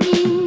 みんな